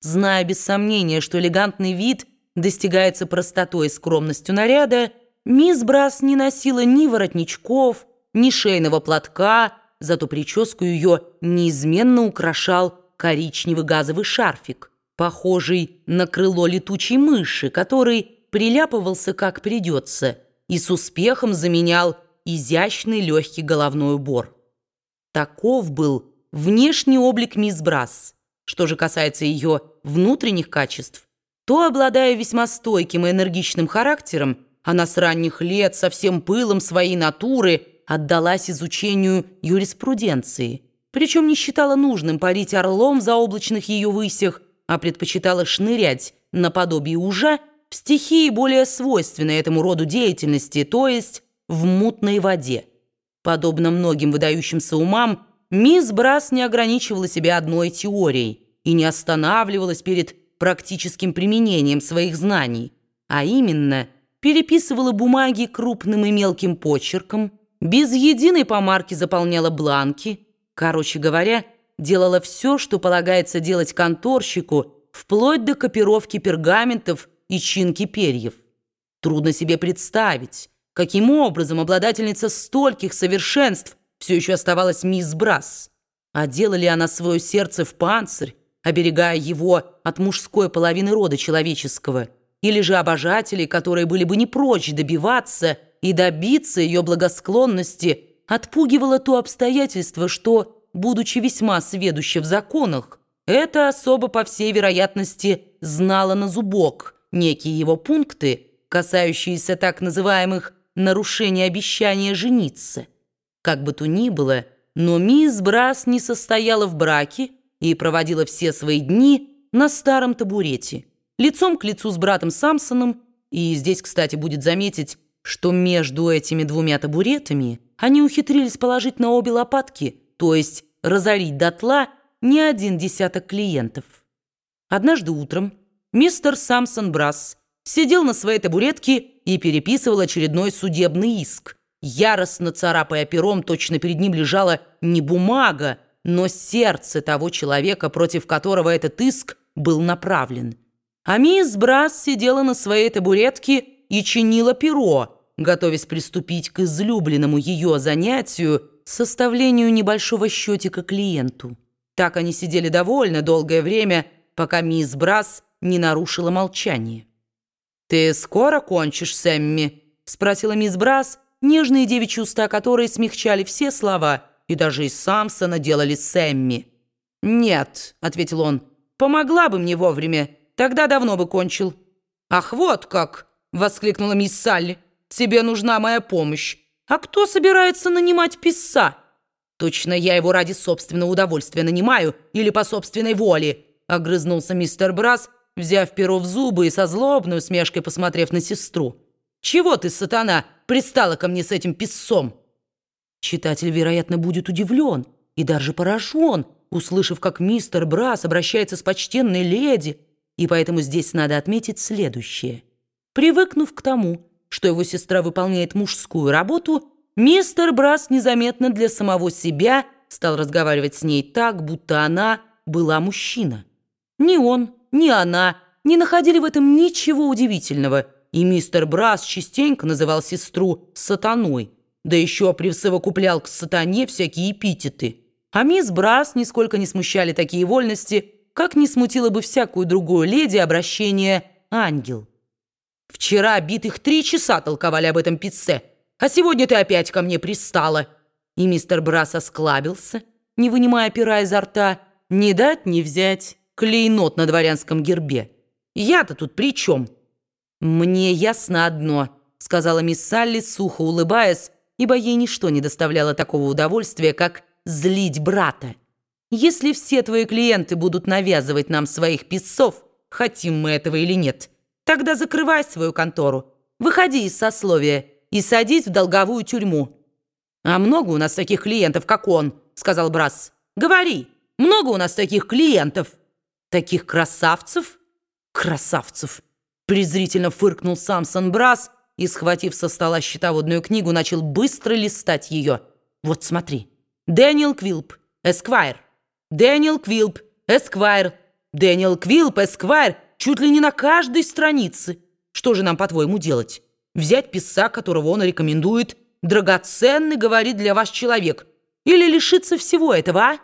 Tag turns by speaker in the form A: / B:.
A: Зная без сомнения, что элегантный вид достигается простотой и скромностью наряда, мисс Брас не носила ни воротничков, ни шейного платка, зато прическу ее неизменно украшал коричневый газовый шарфик, похожий на крыло летучей мыши, который приляпывался как придется и с успехом заменял изящный легкий головной убор. Таков был внешний облик мисс Брас. Что же касается ее внутренних качеств, то, обладая весьма стойким и энергичным характером, она с ранних лет со всем пылом своей натуры отдалась изучению юриспруденции, причем не считала нужным парить орлом в заоблачных ее высях, а предпочитала шнырять наподобие ужа в стихии, более свойственной этому роду деятельности, то есть в мутной воде. Подобно многим выдающимся умам, мисс Брас не ограничивала себя одной теорией и не останавливалась перед практическим применением своих знаний, а именно переписывала бумаги крупным и мелким почерком, без единой помарки заполняла бланки, короче говоря, делала все, что полагается делать конторщику, вплоть до копировки пергаментов и чинки перьев. Трудно себе представить, каким образом обладательница стольких совершенств все еще оставалась мисс Брас. Одела ли она свое сердце в панцирь, оберегая его от мужской половины рода человеческого, или же обожателей, которые были бы не прочь добиваться и добиться ее благосклонности, отпугивало то обстоятельство, что, будучи весьма сведуща в законах, эта особа, по всей вероятности, знала на зубок некие его пункты, касающиеся так называемых нарушений обещания жениться. Как бы то ни было, но мисс Брас не состояла в браке и проводила все свои дни на старом табурете, лицом к лицу с братом Самсоном, и здесь, кстати, будет заметить, что между этими двумя табуретами они ухитрились положить на обе лопатки, то есть разорить дотла не один десяток клиентов. Однажды утром мистер Самсон Брас сидел на своей табуретке и переписывал очередной судебный иск, Яростно царапая пером, точно перед ним лежала не бумага, но сердце того человека, против которого этот иск был направлен. А мисс Брас сидела на своей табуретке и чинила перо, готовясь приступить к излюбленному ее занятию, составлению небольшого счетика клиенту. Так они сидели довольно долгое время, пока мисс Брас не нарушила молчание. «Ты скоро кончишь, Сэмми?» — спросила мисс Брас, нежные девичьи уста которые смягчали все слова, и даже из Самсона делали Сэмми. «Нет», — ответил он, — «помогла бы мне вовремя, тогда давно бы кончил». «Ах, вот как!» — воскликнула мисс Салли. «Тебе нужна моя помощь. А кто собирается нанимать писца?» «Точно я его ради собственного удовольствия нанимаю или по собственной воле», — огрызнулся мистер Брас, взяв перо в зубы и со злобной усмешкой посмотрев на сестру. «Чего ты, сатана, пристала ко мне с этим писцом?» Читатель, вероятно, будет удивлен и даже поражен, услышав, как мистер Брас обращается с почтенной леди, и поэтому здесь надо отметить следующее. Привыкнув к тому, что его сестра выполняет мужскую работу, мистер Брас незаметно для самого себя стал разговаривать с ней так, будто она была мужчина. Ни он, ни она не находили в этом ничего удивительного – и мистер Брас частенько называл сестру «сатаной», да еще присовокуплял к сатане всякие эпитеты. А мисс Брас нисколько не смущали такие вольности, как не смутило бы всякую другую леди обращение «ангел». «Вчера битых три часа толковали об этом пицце, а сегодня ты опять ко мне пристала». И мистер Брас осклабился, не вынимая пера изо рта, «Не дать, не взять, клейнот на дворянском гербе. Я-то тут при чем?» «Мне ясно одно», — сказала мисс Салли, сухо улыбаясь, ибо ей ничто не доставляло такого удовольствия, как злить брата. «Если все твои клиенты будут навязывать нам своих писцов, хотим мы этого или нет, тогда закрывай свою контору, выходи из сословия и садись в долговую тюрьму». «А много у нас таких клиентов, как он», — сказал Брас. «Говори, много у нас таких клиентов?» «Таких красавцев?» «Красавцев!» Презрительно фыркнул Самсон Брасс и, схватив со стола счетоводную книгу, начал быстро листать ее. «Вот смотри. Дэниел Квилп, Эсквайр. Дэниел Квилп, Эсквайр. Дэниел Квилп, Эсквайр, чуть ли не на каждой странице. Что же нам, по-твоему, делать? Взять писца, которого он рекомендует, драгоценный, говорит, для вас человек, или лишиться всего этого, а?